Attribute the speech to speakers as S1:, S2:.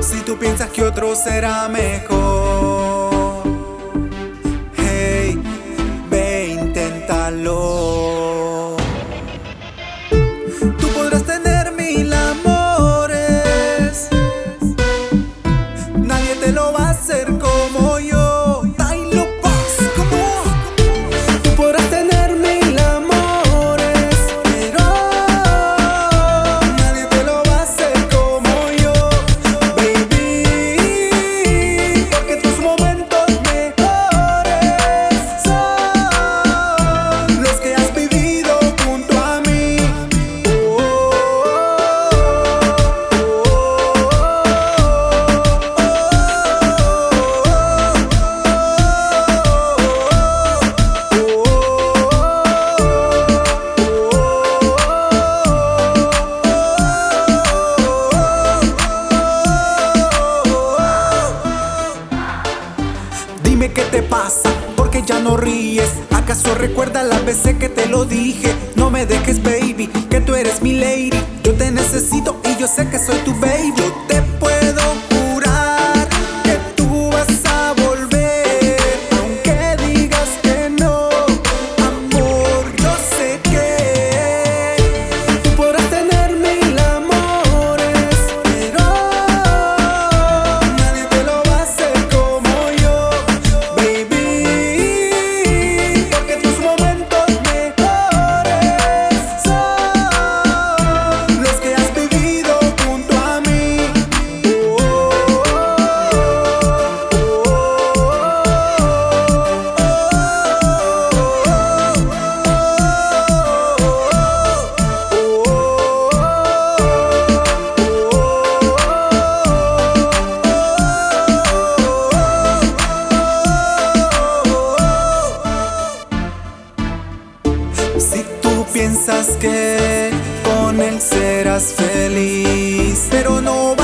S1: Si tú piensas que otro será mejor, hey, ve, inténtalo. Tú podrás tener mil amores, nadie te lo va a hacer como Dime qué te pasa, porque ya no ríes. ¿Acaso recuerda las veces que te lo dije? No me dejes, baby, que tú eres mi lady. Yo te necesito y yo sé que soy tu baby. Con él serás feliz, pero no